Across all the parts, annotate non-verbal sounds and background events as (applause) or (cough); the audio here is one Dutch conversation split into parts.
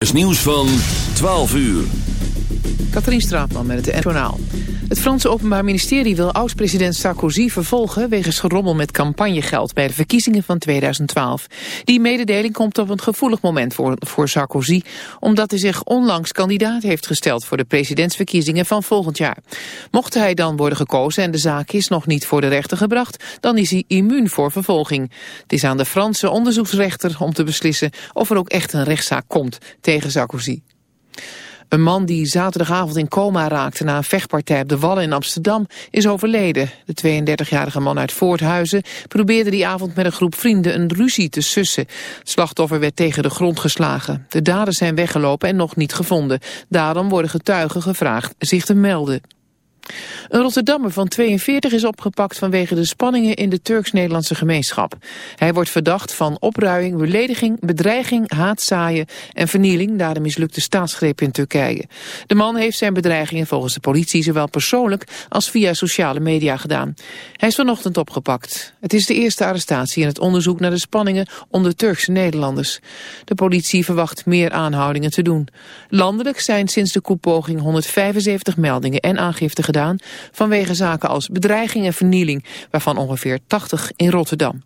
Het nieuws van 12 uur. Katrien Straatman met het Journaal. Het Franse Openbaar Ministerie wil oud-president Sarkozy vervolgen... wegens gerommel met campagnegeld bij de verkiezingen van 2012. Die mededeling komt op een gevoelig moment voor, voor Sarkozy... omdat hij zich onlangs kandidaat heeft gesteld... voor de presidentsverkiezingen van volgend jaar. Mocht hij dan worden gekozen en de zaak is nog niet voor de rechter gebracht... dan is hij immuun voor vervolging. Het is aan de Franse onderzoeksrechter om te beslissen... of er ook echt een rechtszaak komt tegen Sarkozy. Een man die zaterdagavond in coma raakte na een vechtpartij op de Wallen in Amsterdam is overleden. De 32-jarige man uit Voorthuizen probeerde die avond met een groep vrienden een ruzie te sussen. Slachtoffer werd tegen de grond geslagen. De daders zijn weggelopen en nog niet gevonden. Daarom worden getuigen gevraagd zich te melden. Een Rotterdammer van 42 is opgepakt vanwege de spanningen in de Turks-Nederlandse gemeenschap. Hij wordt verdacht van opruiing, belediging, bedreiging, haatzaaien en vernieling na de mislukte staatsgreep in Turkije. De man heeft zijn bedreigingen volgens de politie zowel persoonlijk als via sociale media gedaan. Hij is vanochtend opgepakt. Het is de eerste arrestatie in het onderzoek naar de spanningen onder Turkse Nederlanders. De politie verwacht meer aanhoudingen te doen. Landelijk zijn sinds de koepoging 175 meldingen en aangiften gedaan vanwege zaken als bedreiging en vernieling, waarvan ongeveer 80 in Rotterdam.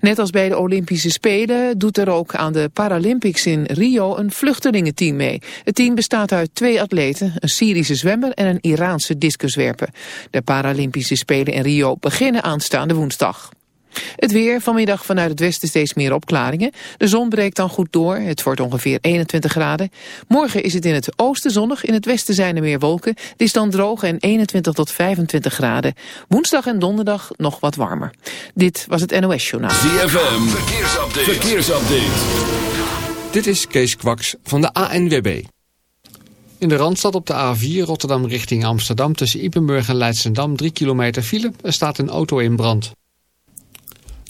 Net als bij de Olympische Spelen doet er ook aan de Paralympics in Rio een vluchtelingenteam mee. Het team bestaat uit twee atleten, een Syrische zwemmer en een Iraanse discuswerper. De Paralympische Spelen in Rio beginnen aanstaande woensdag. Het weer, vanmiddag vanuit het westen steeds meer opklaringen. De zon breekt dan goed door, het wordt ongeveer 21 graden. Morgen is het in het oosten zonnig, in het westen zijn er meer wolken. Het is dan droog en 21 tot 25 graden. Woensdag en donderdag nog wat warmer. Dit was het NOS Journaal. ZFM, verkeersupdate. verkeersupdate. Dit is Kees Kwaks van de ANWB. In de Randstad op de A4 Rotterdam richting Amsterdam... tussen Ipenburg en Leidsendam 3 kilometer file. Er staat een auto in brand.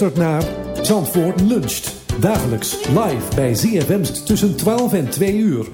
Luistert naar Zandvoort Luncht. Dagelijks live bij ZFM tussen 12 en 2 uur.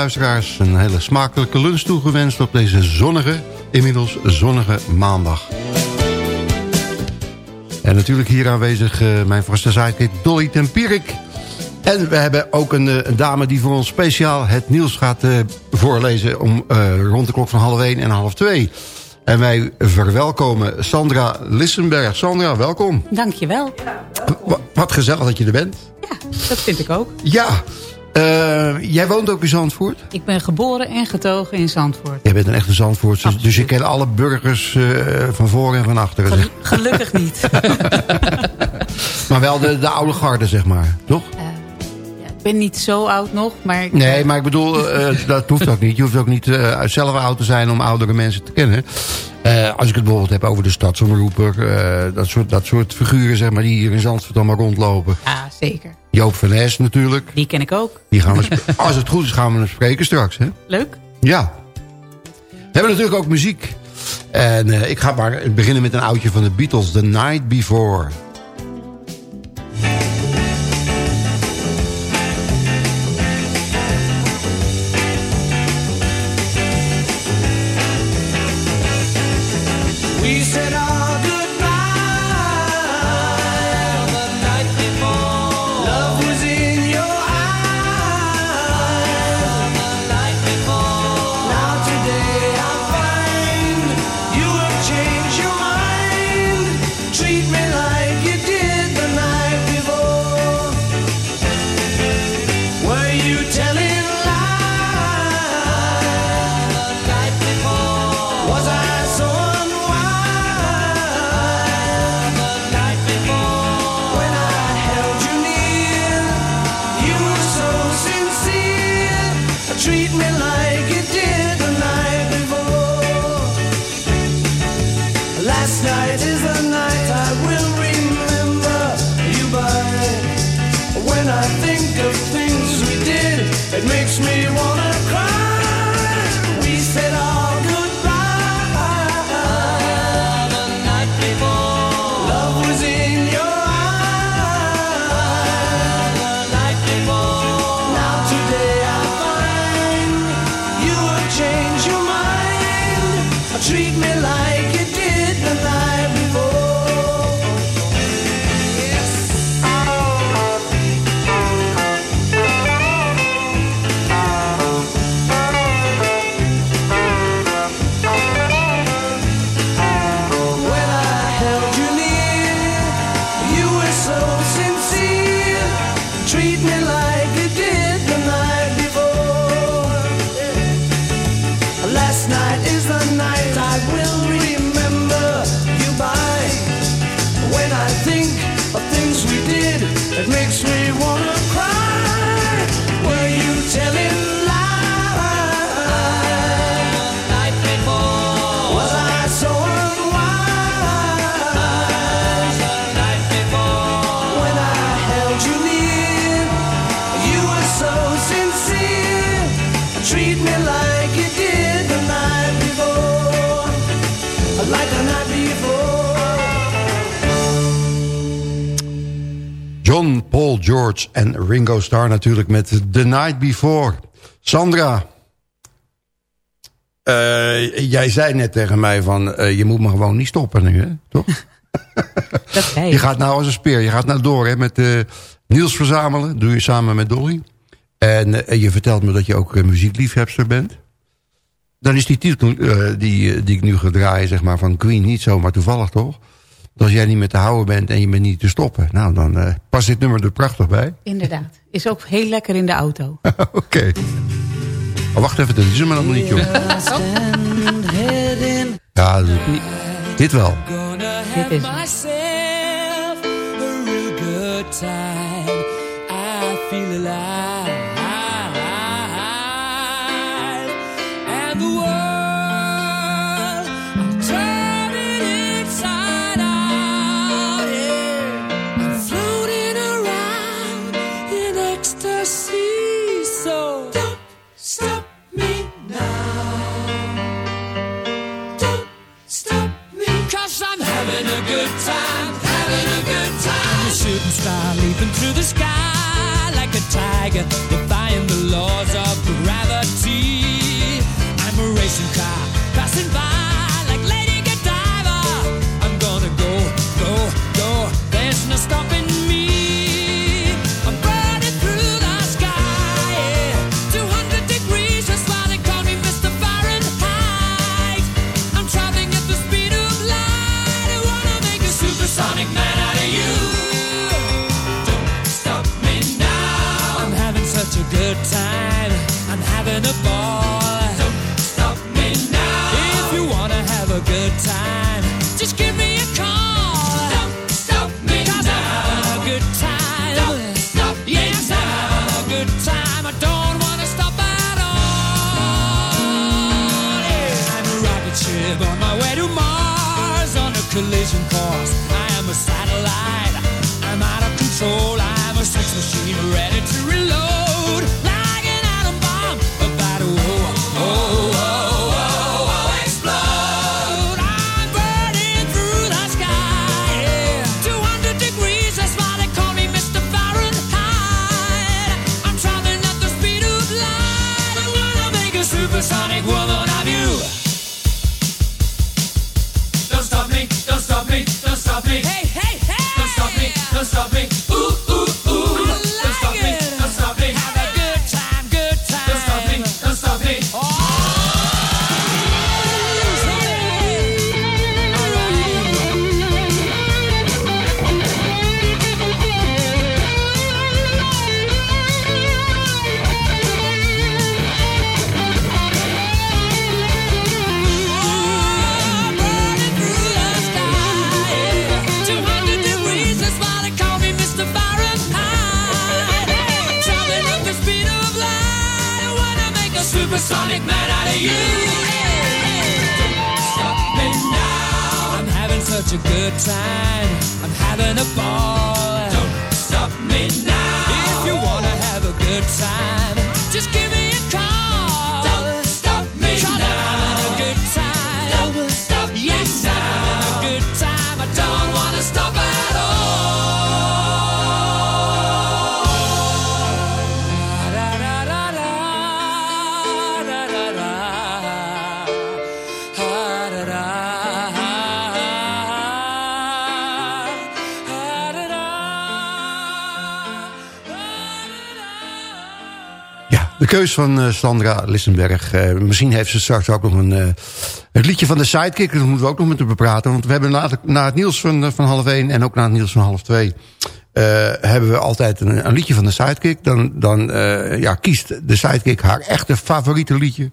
Luisteraars. Een hele smakelijke lunch toegewenst op deze zonnige, inmiddels zonnige maandag. En natuurlijk hier aanwezig uh, mijn vaste sidekick Dolly Tempierik. En we hebben ook een, uh, een, dame die voor ons speciaal het nieuws gaat uh, voorlezen... om rond de klok van half 1 en half 2. En wij verwelkomen Sandra Lissenberg. Sandra, welkom. Dankjewel. W wat gezellig dat je er bent. Ja, dat vind ik ook. Ja, uh, jij woont ook in Zandvoort? Ik ben geboren en getogen in Zandvoort. Jij bent een echte Zandvoort, dus, dus je kent alle burgers uh, van voor en van achter. Gel gelukkig niet. (laughs) maar wel de, de oude garde, zeg maar, toch? Uh, ja, ik ben niet zo oud nog, maar... Ik, nee, maar ik bedoel, dat hoeft ook niet. Je hoeft ook niet zelf oud te zijn om oudere mensen te kennen. Als ik het bijvoorbeeld heb over de stadsomroeper, dat, soort, dat soort figuren zeg maar, die hier in Zandvoort allemaal rondlopen. Ja, zeker. Joop van Es natuurlijk. Die ken ik ook. Die gaan we (laughs) als het goed is gaan we hem spreken straks. Hè? Leuk. Ja. We hebben natuurlijk ook muziek. En uh, ik ga maar beginnen met een oudje van de Beatles. The Night Before. En Ringo Starr natuurlijk met The Night Before. Sandra, eh, jij zei net tegen mij van... eh, je moet me gewoon niet stoppen nu, hè? toch? (laughs) Dat Je je. gaat nou als een speer. Je gaat nou door hè, met eh Niels verzamelen. Doe je samen met Dolly. En je vertelt me dat je ook muziekliefhebster bent. Dan is die titel die, die ik nu ga draaien zeg maar, van Queen niet zomaar toevallig, toch? Dat als jij niet meer te houden bent en je bent niet te stoppen... nou, dan eh, past dit nummer er prachtig bij. Inderdaad. Is ook heel lekker in de auto. (laughs) Oké. Oh, wacht even, dat is hem nog niet, joh. Ja, dat- dit wel. Dit is hem. Flag, defying the laws of gravity. I'm a racing car passing by sangue guadagnato keus van eh, Sandra Lissenberg. Eh, misschien heeft ze straks ook nog een, eh, het liedje van de Sidekick. Dat moeten we ook nog met haar bepraten. Want we hebben na, na het nieuws van, van half 1 en ook na het nieuws van half 2... hebben we altijd een, een liedje van de Sidekick. Dan, dan ja, kiest de Sidekick haar echte favoriete liedje.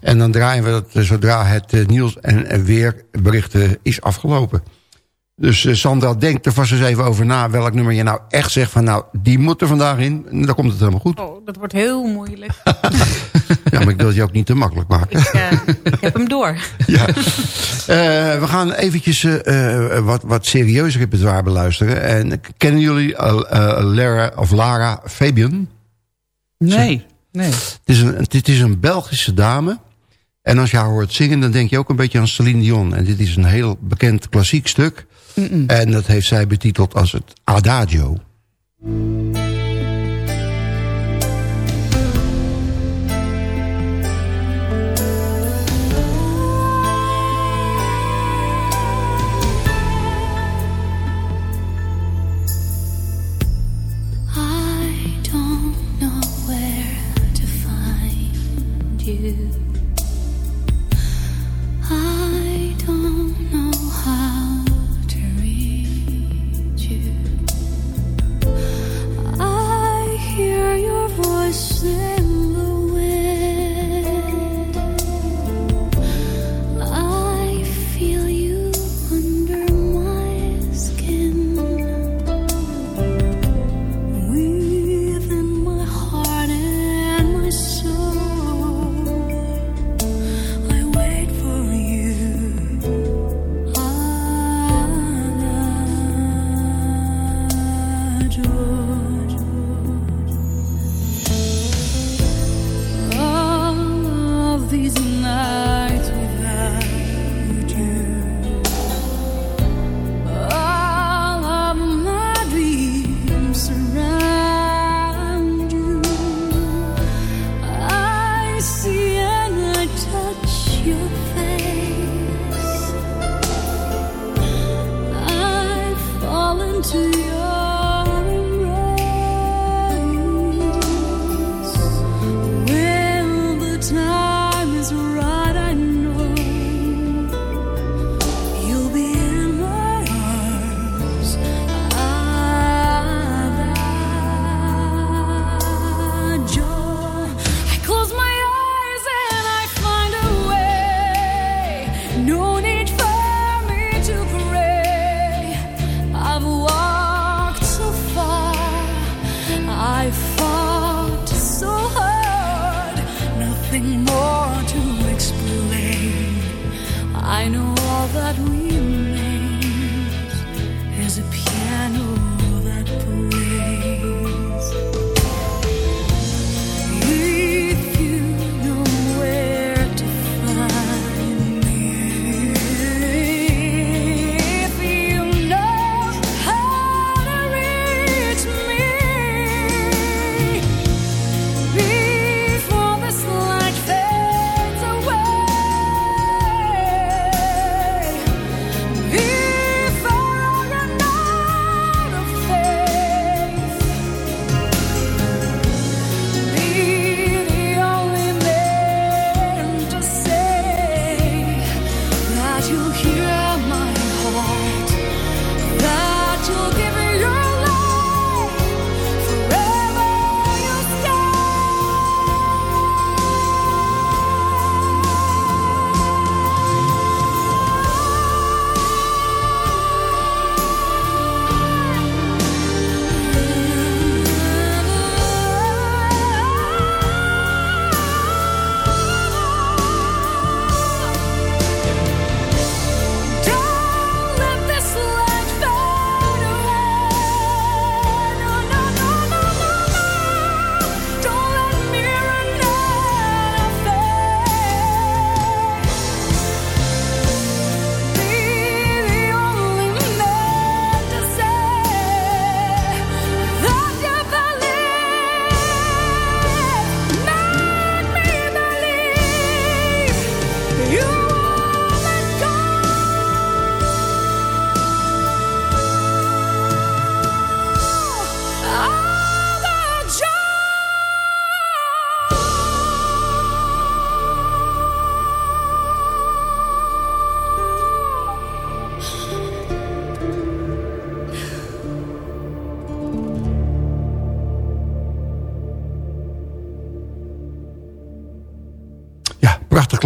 En dan draaien we dat zodra het nieuws en weerberichten is afgelopen. Dus eh, Sandra, denk er vast eens even over na welk nummer je nou echt zegt van nou, die moet er vandaag in. En dan komt het helemaal goed. Oh, dat wordt heel moeilijk. (laughs) Ja, maar ik wil het je ook niet te makkelijk maken. Ik, eh, ik heb hem door. (laughs) Ja. Eh, we gaan eventjes wat, wat serieus repertoire beluisteren. En kennen jullie Lara of Lara Fabian? Nee, nee. Het is, een, dit is een Belgische dame. En als je haar hoort zingen, dan denk je ook een beetje aan Celine Dion. En dit is een heel bekend klassiek stuk. En dat heeft zij betiteld als het Adagio.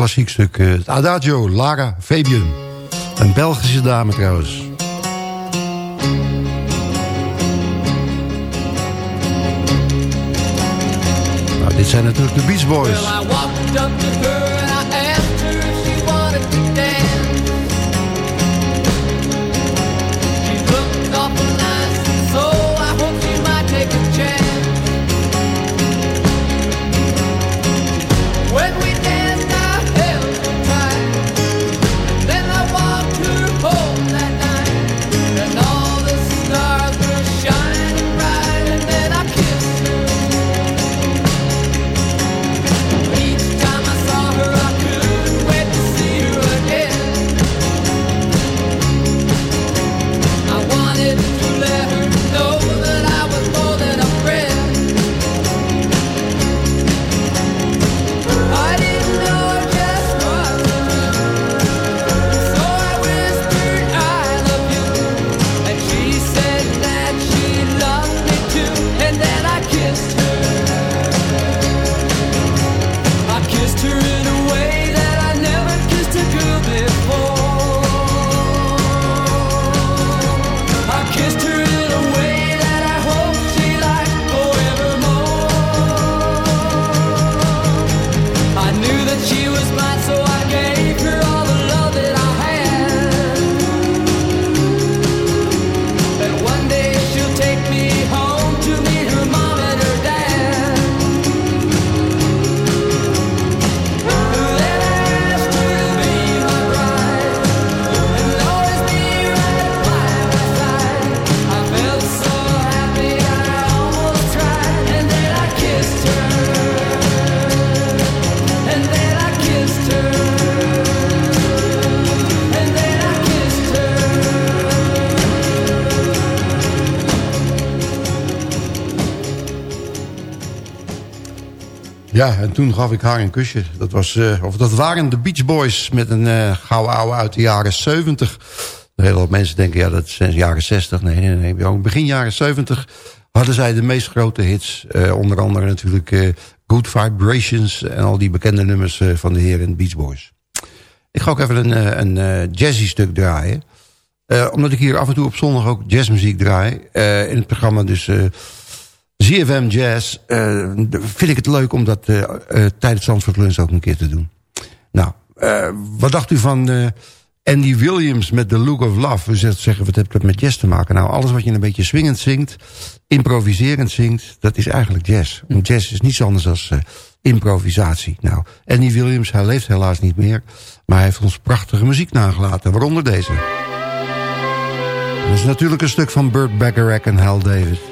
klassiek stuk. Eh, Adagio Lara Fabian. Een Belgische dame trouwens. Nou, dit zijn natuurlijk de Beach Boys. En toen gaf ik haar een kusje. Dat, was, eh, of dat waren de Beach Boys met een uh, gouden ouwe uit de jaren 70. Heel hele mensen denken, ja, dat zijn jaren 60. Nee, nee, nee. Begin jaren 70 hadden zij de meest grote hits. Eh, onder andere natuurlijk Good Vibrations en al die bekende nummers van de heren Beach Boys. Ik ga ook even een, een jazzy stuk draaien. omdat ik hier af en toe op zondag ook jazzmuziek draai. in het programma dus ZFM Jazz eh, vind ik het leuk om dat eh, eh, tijdens Zandvoort Lunch ook een keer te doen. Nou, wat dacht u van Andy Williams met The Look of Love? U zegt, zeggen, wat heeft dat met jazz te maken? Nou, alles wat je een beetje swingend zingt, improviserend zingt, dat is eigenlijk jazz. Want jazz is niets anders dan improvisatie. Nou, Andy Williams, hij leeft helaas niet meer... maar hij heeft ons prachtige muziek nagelaten, waaronder deze. Dat is natuurlijk een stuk van Burt Bacharach en Hal David.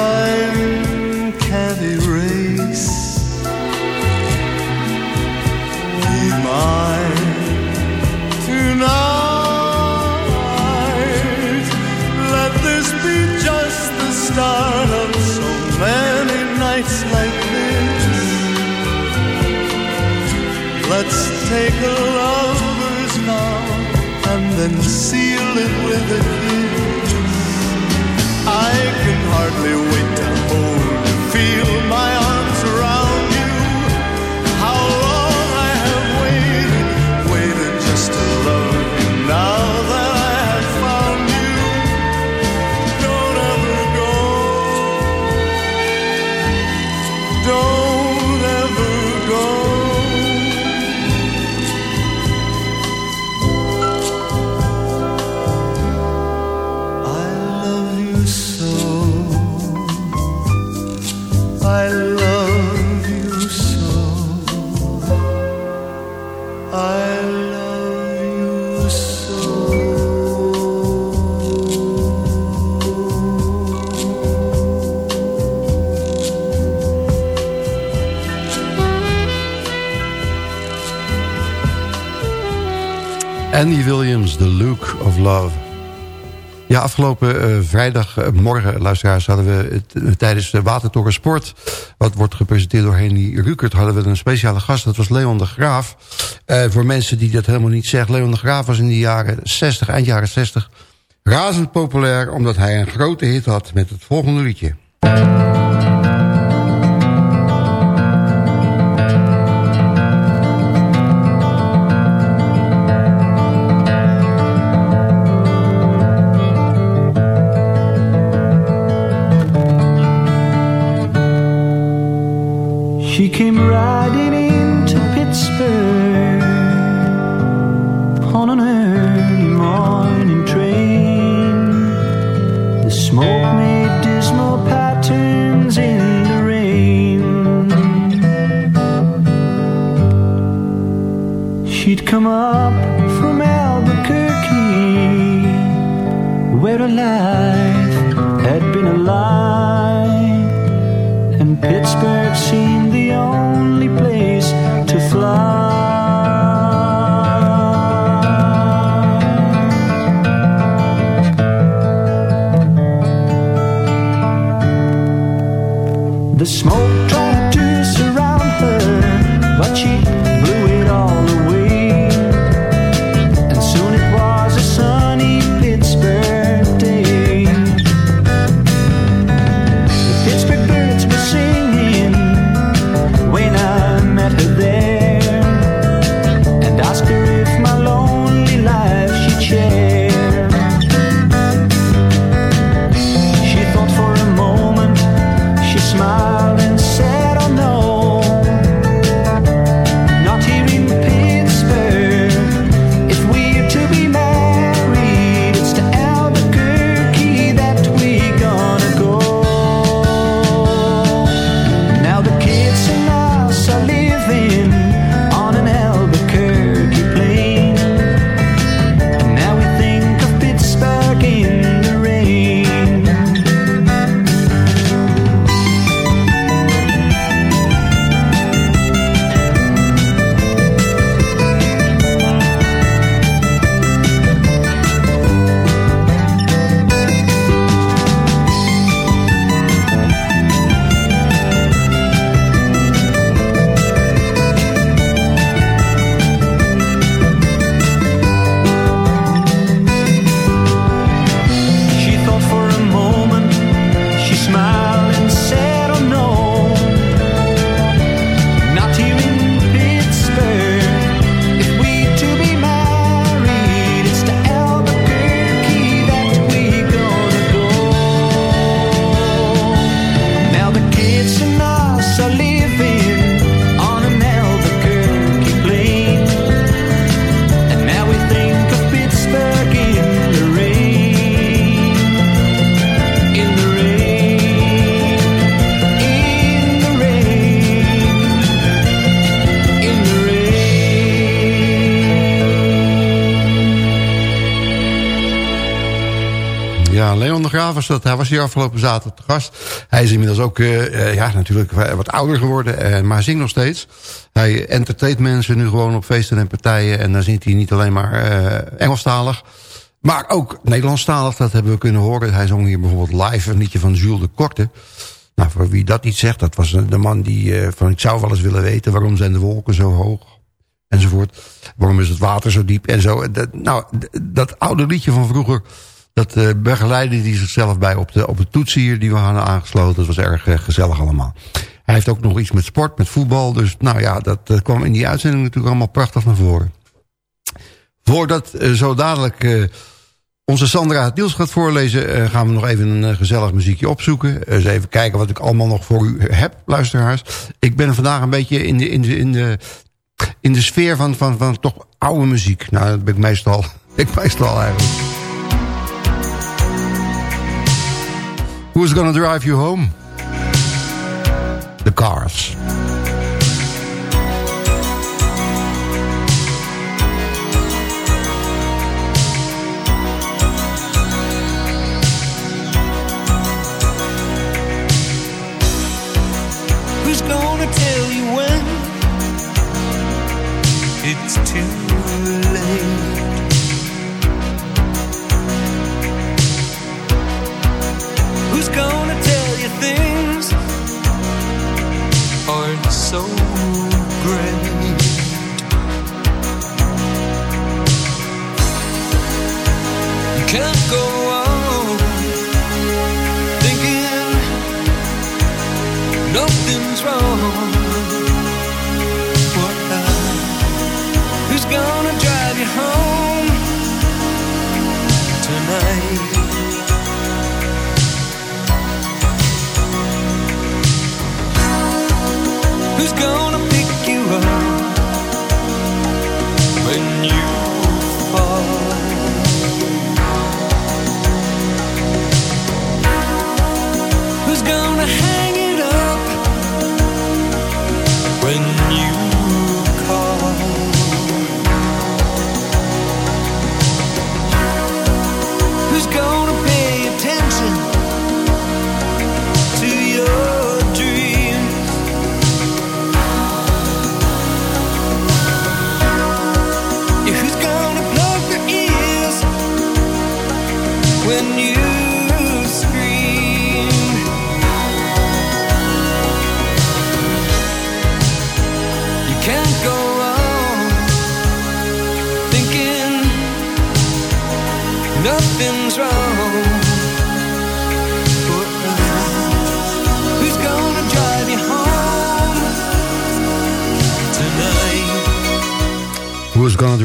time can't erase. Be mine tonight. Let this be just the start of so many nights like this. Let's take a lover's vow and then seal it with a kiss. I can hardly Andy Williams, The Look of Love. Ja, afgelopen eh, vrijdag, eh, luisteraars, hadden we eh, tijdens de Watertoren Sport... wat wordt gepresenteerd door Henny Rukert... hadden we een speciale gast, dat was Leon de Graaf. Voor mensen die dat helemaal niet zeggen... Leon de Graaf was in de jaren 60, eind jaren 60... razend populair, omdat hij een grote hit had met het volgende liedje. love. Dat. Hij was hier afgelopen zaterdag te gast. Hij is inmiddels ook eh, eh, ja, natuurlijk wat ouder geworden. eh, maar zingt nog steeds. Hij entertaint mensen nu gewoon op feesten en partijen. En dan zingt hij niet alleen maar eh, Engelstalig. Maar ook Nederlandstalig, dat hebben we kunnen horen. Hij zong hier bijvoorbeeld live een liedje van Jules de Korte. Nou, voor wie dat niet zegt, dat was de man die van... ik zou wel eens willen weten waarom zijn de wolken zo hoog enzovoort. Waarom is het water zo diep en zo. Nou, dat oude liedje van vroeger... dat eh begeleidde hij zichzelf bij op de, op de toets hier die we hadden aangesloten. Dat was erg eh, gezellig allemaal. Hij heeft ook nog iets met sport, met voetbal. Dus nou ja, dat eh, kwam in die uitzending natuurlijk allemaal prachtig naar voren. Voordat zo dadelijk onze Sandra het nieuws gaat voorlezen... gaan we nog even een gezellig muziekje opzoeken. Eens even kijken wat ik allemaal nog voor u heb, luisteraars. Ik ben vandaag een beetje in de, in de, in de, in de sfeer van, van, van toch oude muziek. Nou, dat ben ik meestal, (laughs) ik meestal eigenlijk. Who's gonna drive you home? The Cars. Who's gonna tell you when it's too so great? You can't go on thinking nothing's wrong.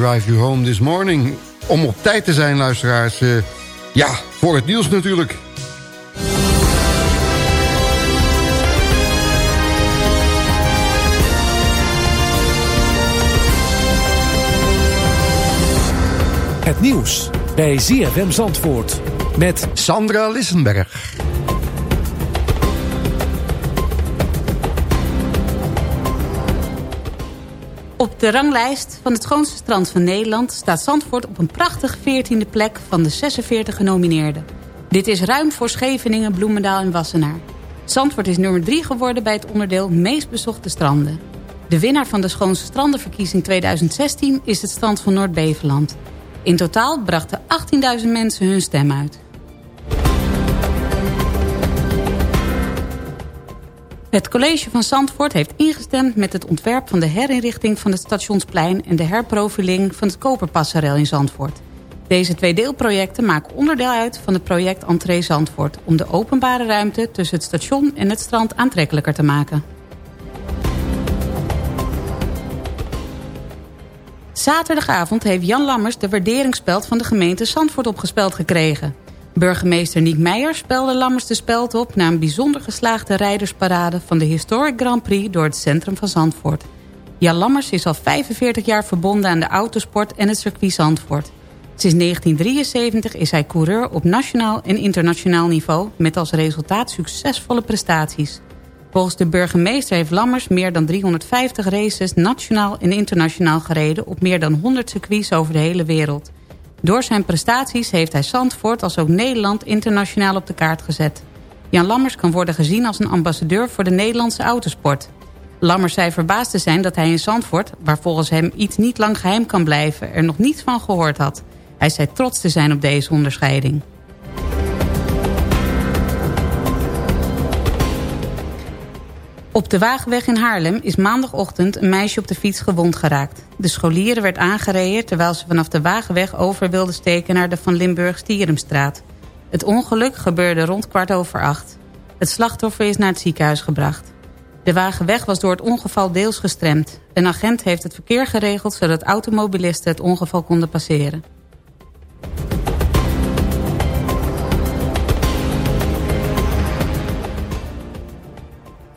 Drive you home this morning? Om op tijd te zijn, luisteraars. eh, ja, voor het nieuws natuurlijk. Het nieuws bij ZFM Zandvoort met Sandra Lissenberg. Op de ranglijst van het schoonste strand van Nederland... staat Zandvoort op een prachtige 14e plek van de 46 genomineerden. Dit is ruim voor Scheveningen, Bloemendaal en Wassenaar. Zandvoort is nummer 3 geworden bij het onderdeel meest bezochte stranden. De winnaar van de schoonste strandenverkiezing 2016 is het strand van Noord-Beveland. In totaal brachten 18.000 mensen hun stem uit. Het college van Zandvoort heeft ingestemd met het ontwerp van de herinrichting van het Stationsplein en de herprofiling van het Koperpasserel in Zandvoort. Deze twee deelprojecten maken onderdeel uit van het project Entree Zandvoort om de openbare ruimte tussen het station en het strand aantrekkelijker te maken. Zaterdagavond heeft Jan Lammers de waarderingsspeld van de gemeente Zandvoort opgespeld gekregen. Burgemeester Niek Meijer spelde Lammers de speld op... na een bijzonder geslaagde rijdersparade van de Historic Grand Prix... door het centrum van Zandvoort. Jan Lammers is al 45 jaar verbonden aan de autosport en het circuit Zandvoort. Sinds 1973 is hij coureur op nationaal en internationaal niveau... met als resultaat succesvolle prestaties. Volgens de burgemeester heeft Lammers meer dan 350 races... nationaal en internationaal gereden op meer dan 100 circuits over de hele wereld... Door zijn prestaties heeft hij Zandvoort als ook Nederland internationaal op de kaart gezet. Jan Lammers kan worden gezien als een ambassadeur voor de Nederlandse autosport. Lammers zei verbaasd te zijn dat hij in Zandvoort, waar volgens hem iets niet lang geheim kan blijven, er nog niets van gehoord had. Hij zei trots te zijn op deze onderscheiding. Op de Wagenweg in Haarlem is maandagochtend een meisje op de fiets gewond geraakt. De scholieren werd aangereden terwijl ze vanaf de Wagenweg over wilde steken naar de Van Limburg-Stieremstraat. Het ongeluk gebeurde rond kwart over acht. Het slachtoffer is naar het ziekenhuis gebracht. De Wagenweg was door het ongeval deels gestremd. Een agent heeft het verkeer geregeld zodat automobilisten het ongeval konden passeren.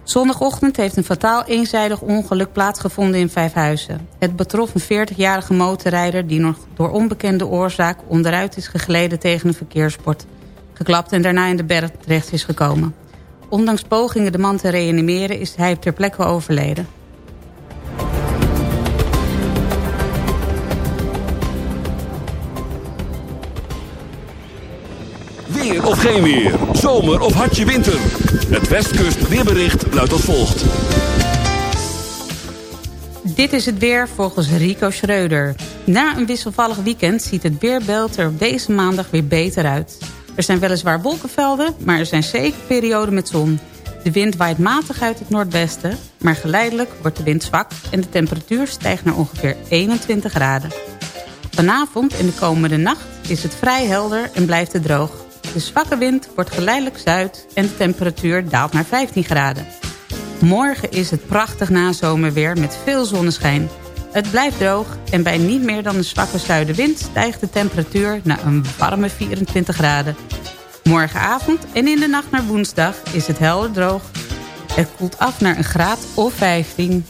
Zondagochtend heeft een fataal eenzijdig ongeluk plaatsgevonden in Vijfhuizen. Het betrof een 40-jarige motorrijder die nog door onbekende oorzaak onderuit is gegleden tegen een verkeersbord. Geklapt en daarna in de berg terecht is gekomen. Ondanks pogingen de man te reanimeren is hij ter plekke overleden. Of geen weer. Zomer of hartje winter. Het Westkust weerbericht luidt als volgt. Dit is het weer volgens Rico Schreuder. Na een wisselvallig weekend ziet het weerbeeld er op deze maandag weer beter uit. Er zijn weliswaar wolkenvelden, maar er zijn zeker perioden met zon. De wind waait matig uit het noordwesten, maar geleidelijk wordt de wind zwak... en de temperatuur stijgt naar ongeveer 21 graden. Vanavond en de komende nacht is het vrij helder en blijft het droog. De zwakke wind wordt geleidelijk zuid en de temperatuur daalt naar 15 graden. Morgen is het prachtig nazomerweer met veel zonneschijn. Het blijft droog en bij niet meer dan een zwakke zuidenwind... stijgt de temperatuur naar een warme 24 graden. Morgenavond en in de nacht naar woensdag is het helder droog. Het koelt af naar een graad of 15.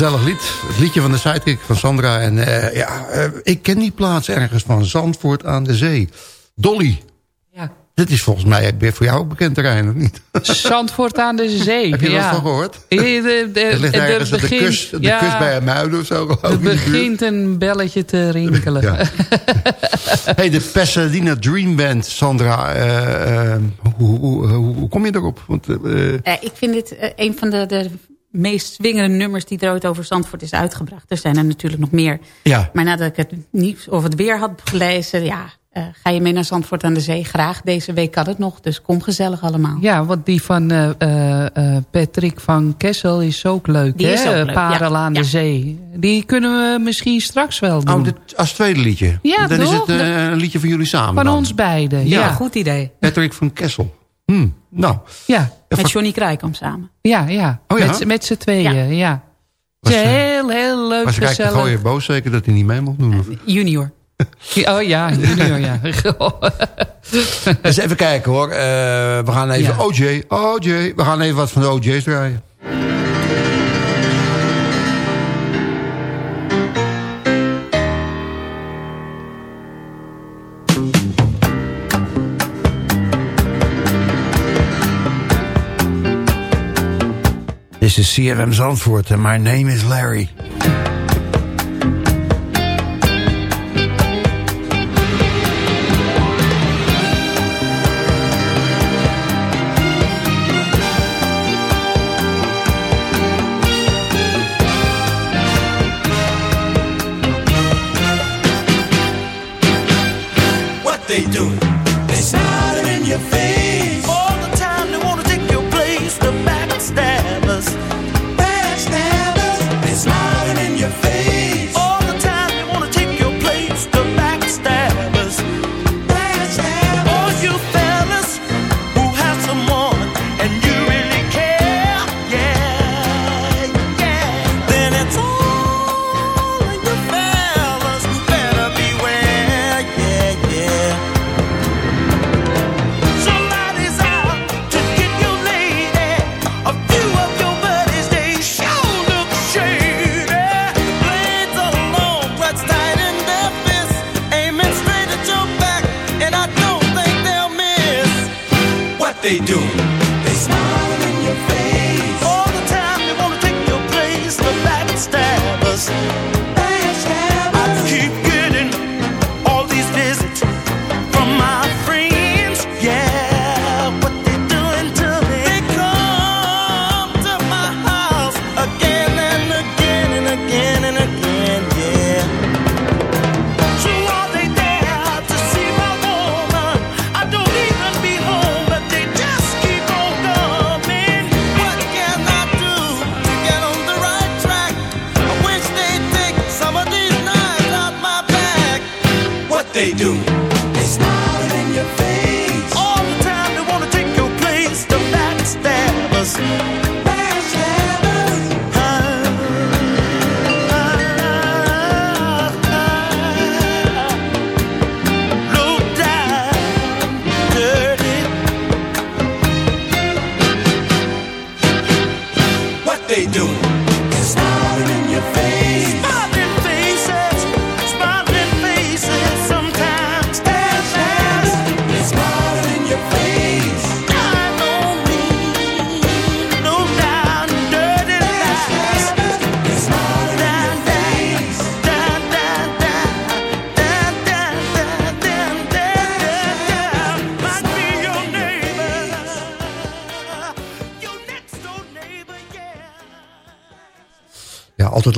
Gezellig lied. Het liedje van de sidekick van Sandra. En eh, ja, eh, ik ken die plaats ergens van. Zandvoort aan de zee. Dolly. Ja. Dit is volgens mij weer voor jou ook bekend terrein, of niet? Zandvoort aan de zee. (laughs) Heb je ja. wat van gehoord? Eh, De, de, Het ligt er ergens op de begint- kust, de ja, kust bij Muiden of zo. Er buurt. begint een belletje te rinkelen. Ja. (laughs) hey, de Pasadena Dream Band, Sandra. hoe, hoe, hoe, hoe kom je erop? Want, ik vind dit een van de, de meest swingende nummers die er ooit over Zandvoort is uitgebracht. Er zijn er natuurlijk nog meer. ja, Maar nadat ik het nieuws of het weer had gelezen, ja, eh, ga je mee naar Zandvoort aan de Zee? Graag. Deze week kan het nog, dus kom gezellig allemaal. Ja, want die van eh, eh, eh, Patrick van Kessel is ook leuk. Die hè? is ook leuk, Parel ja. aan de zee. Die kunnen we misschien straks wel doen. oh, dit, als tweede liedje. Ja, Dan is het een liedje van jullie samen van dan. ons beiden. Ja. Ja, Goed idee. Patrick van Kessel. Hm, nou, ja, Met Johnny Krijkamp samen. ja. ja. Oh ja? Met, met z'n tweeën, ja. Was, Het is eh, heel, heel leuk was gezellig. Gooier boos zeker dat hij niet mee mocht doen? of? Junior. (laughs) Oh ja, junior, ja. (laughs) Eens even kijken hoor. Eh, we gaan even Ja. OJ, OJ. We gaan even wat van de OJ's draaien. Is CFM Zandvoort and my name is Larry.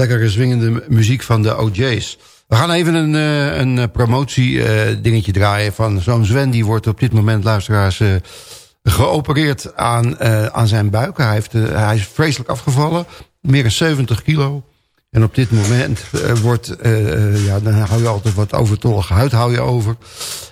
lekkere zwingende muziek van de OJ's. We gaan even een, eh, een eh, promotie eh, dingetje draaien van zo'n Sven. Die wordt op dit moment, luisteraars, geopereerd aan, aan zijn buik. Hij, heeft, hij is vreselijk afgevallen. Meer dan 70 kilo. En op dit moment wordt, ja, dan hou je altijd wat overtollige huid hou je over.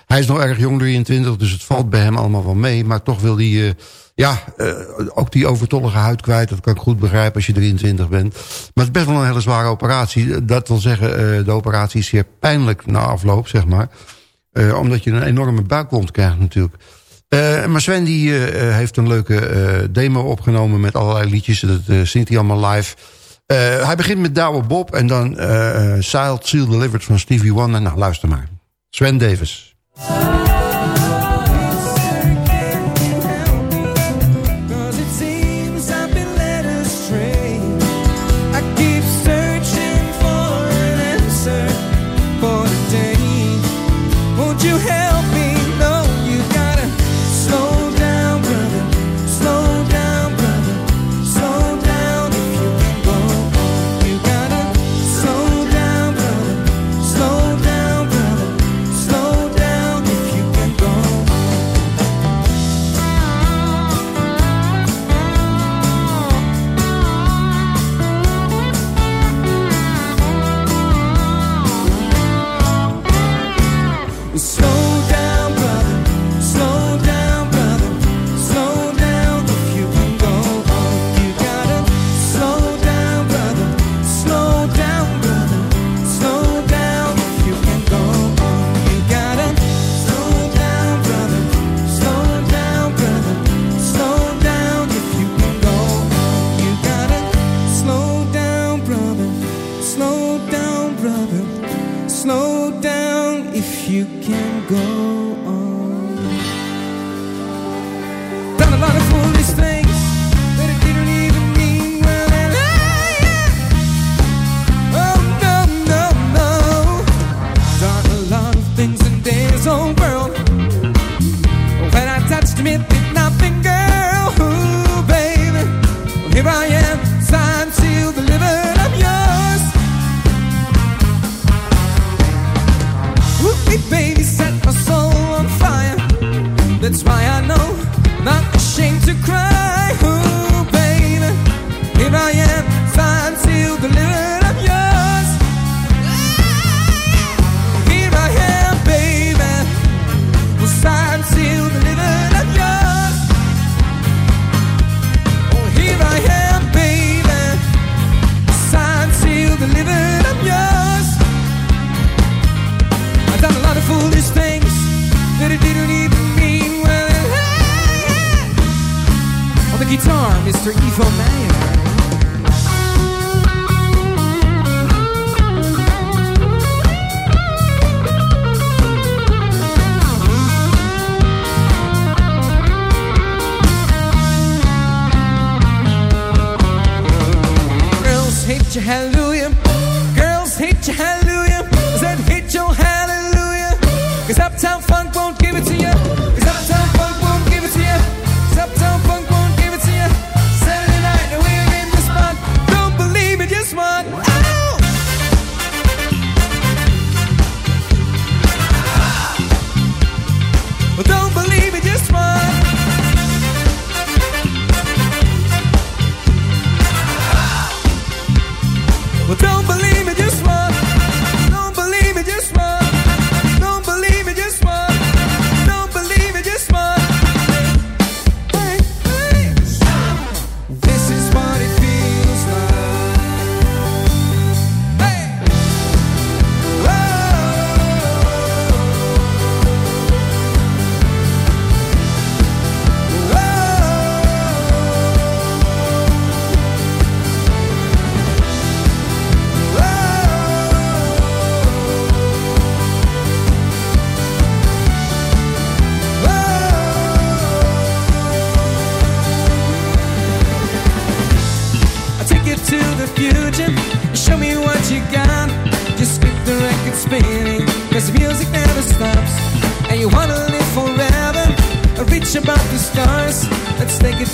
Hij is nog erg jong, 23, dus het valt bij hem allemaal wel mee. Maar toch wil hij ja, eh, ook die overtollige huid kwijt. Dat kan ik goed begrijpen als je 23 bent. Maar het is best wel een hele zware operatie. Dat wil zeggen, eh, de operatie is zeer pijnlijk na afloop, zeg maar. Eh, omdat je een enorme buikwond krijgt natuurlijk. maar Sven die, heeft een leuke demo opgenomen met allerlei liedjes. Dat zingt hij allemaal live. hij begint met Douwe Bob en dan Sealed Seal Delivered van Stevie Wonder. Nou, luister maar. Sven Davis.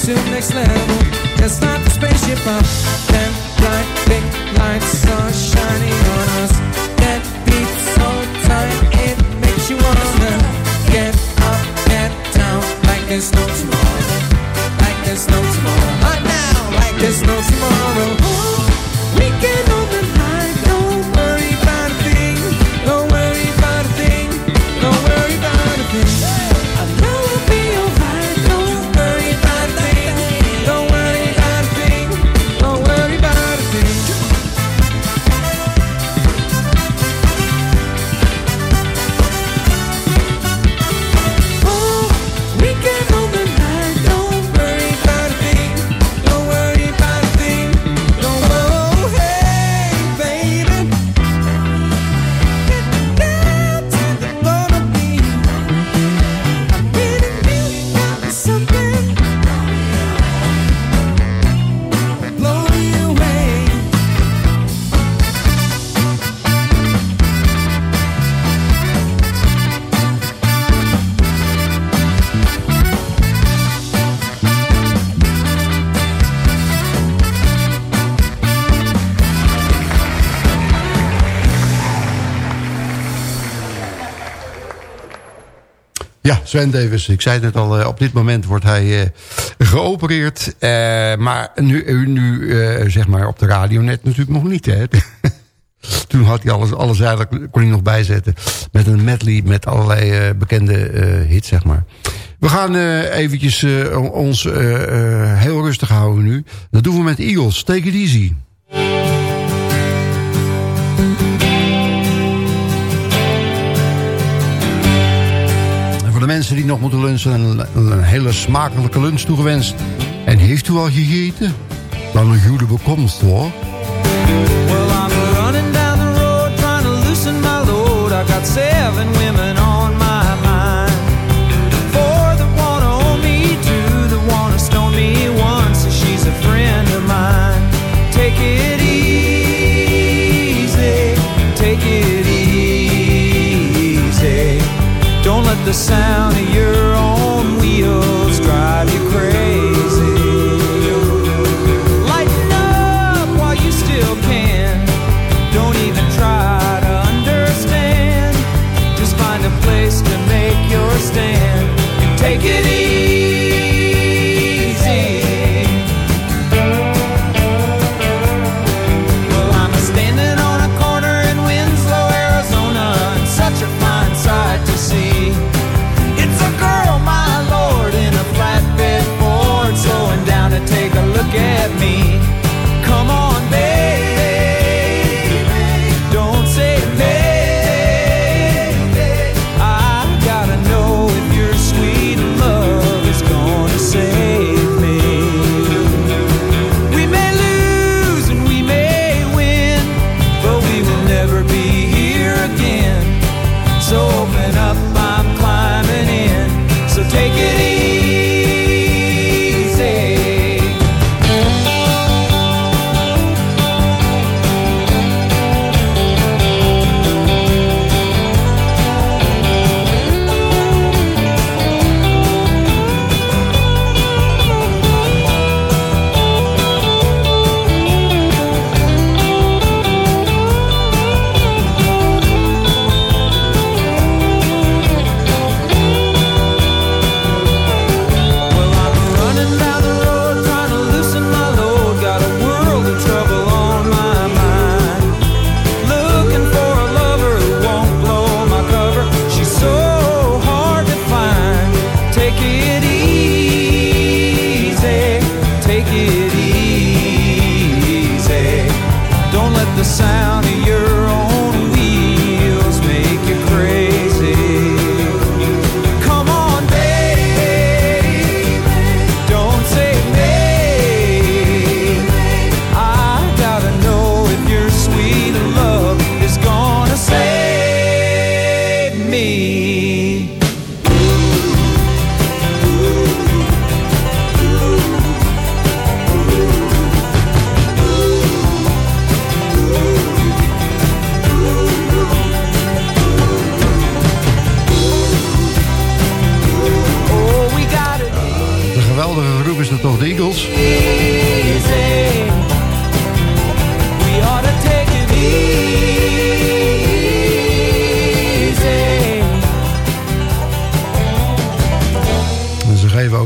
to next level. Just not the spaceship up. Sven Davis. Ik zei het net al, eh, op dit moment wordt hij eh, geopereerd. Eh, maar nu, nu zeg maar op de radio net natuurlijk nog niet. Hè? (laughs) Toen had hij alles, alles eigenlijk, kon hij nog bijzetten. Met een medley met allerlei bekende hits, zeg maar. We gaan eventjes ons heel rustig houden nu. Dat doen we met Eagles. Take it easy. Mensen die nog moeten lunchen, een, een hele smakelijke lunch toegewenst. En heeft u al gegeten? Dan een goede bekomst hoor. The sound of your own wheels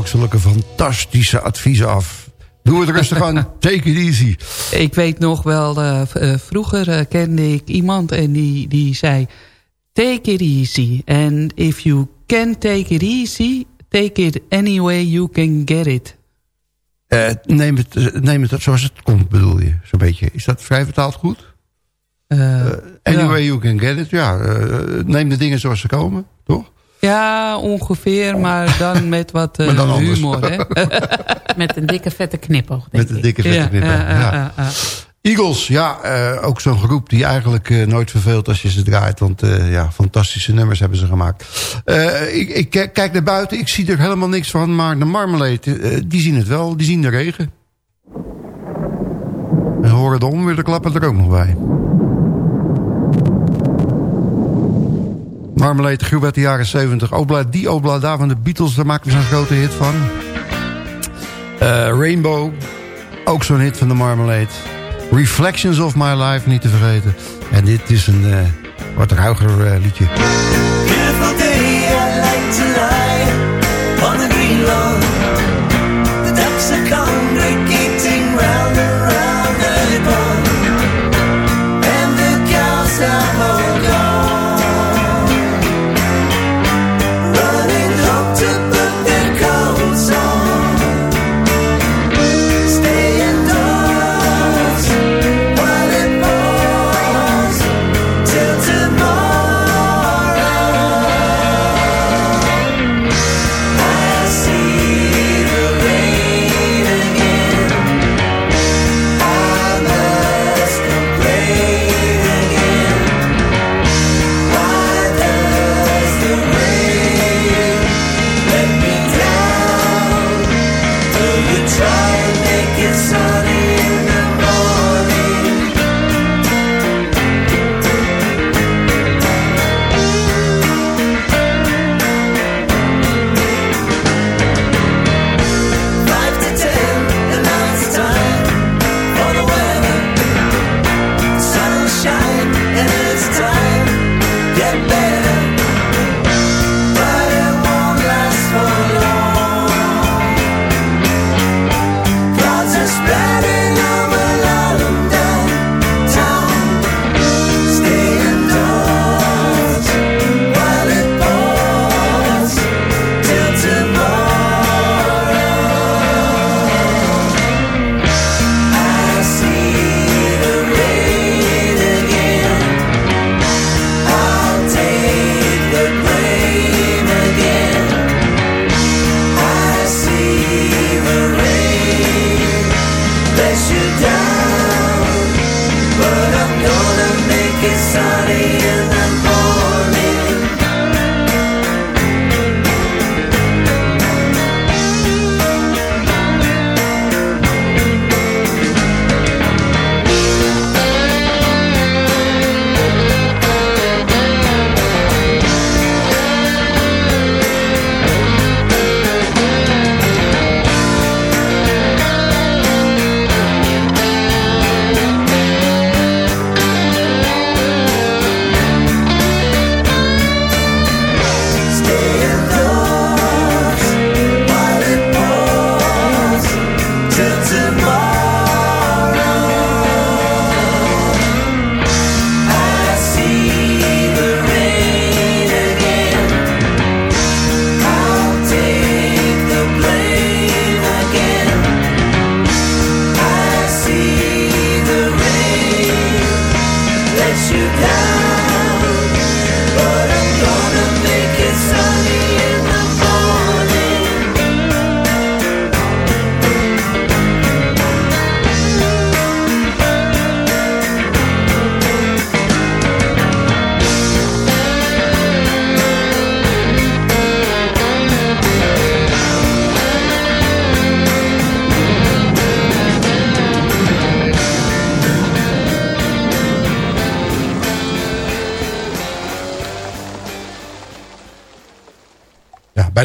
ook zulke fantastische adviezen af. Doe het rustig aan, (laughs) take it easy. Ik weet nog wel, eh, eh, vroeger eh, kende ik iemand en die, die zei... Take it easy. And if you can take it easy, take it any way you can get it. Neem, het, neem het zoals het komt, bedoel je, zo'n beetje. Is dat vrij vertaald goed? Anyway ja. you can get it, ja. neem de dingen zoals ze komen, toch? Ja, ongeveer, maar dan (laughs) met wat Maar dan anders. humor. Hè? (laughs) Met een dikke vette knipoog, denk Met de ik. dikke vette Ja, ja. Eagles, ja, eh, ook zo'n groep die eigenlijk eh, nooit verveelt als je ze draait. Want ja, fantastische nummers hebben ze gemaakt. Ik, ik kijk naar buiten, ik zie er helemaal niks van. Maar de Marmalade, die zien het wel. Die zien de regen. En horen de onweerklappen er ook nog bij. Marmalade Grub uit de jaren 70. Obla, die Obla, daar van de Beatles, daar maken we zo'n grote hit van. Eh, Rainbow, ook zo'n hit van de Marmalade. Reflections of My Life, niet te vergeten. En dit is een eh, wat ruiger eh, liedje. Beautiful the.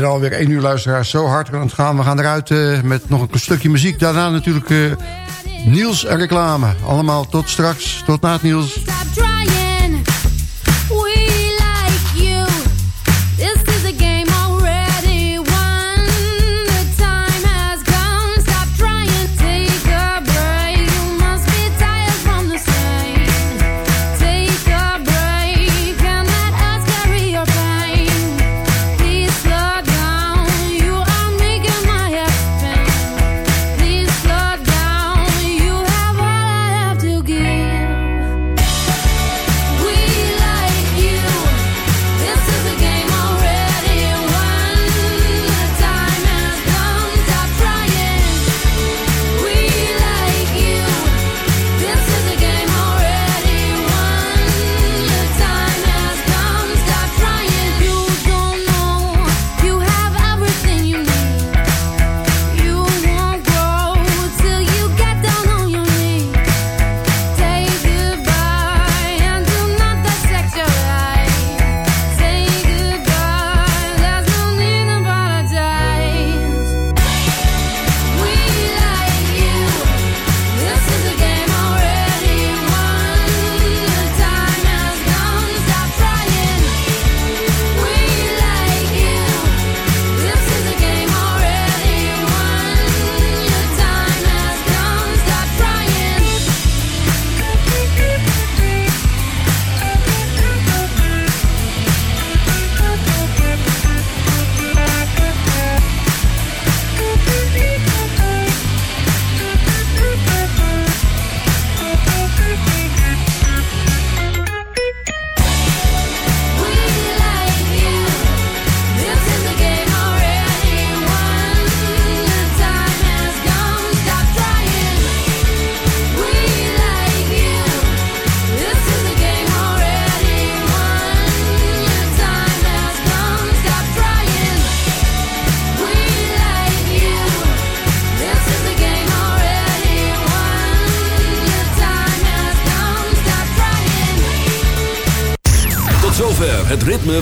alweer één uur luisteraars zo hard aan het gaan. We gaan eruit eh, met nog een stukje muziek. Daarna natuurlijk uh, Niels en reclame. Allemaal tot straks. Tot na het Niels.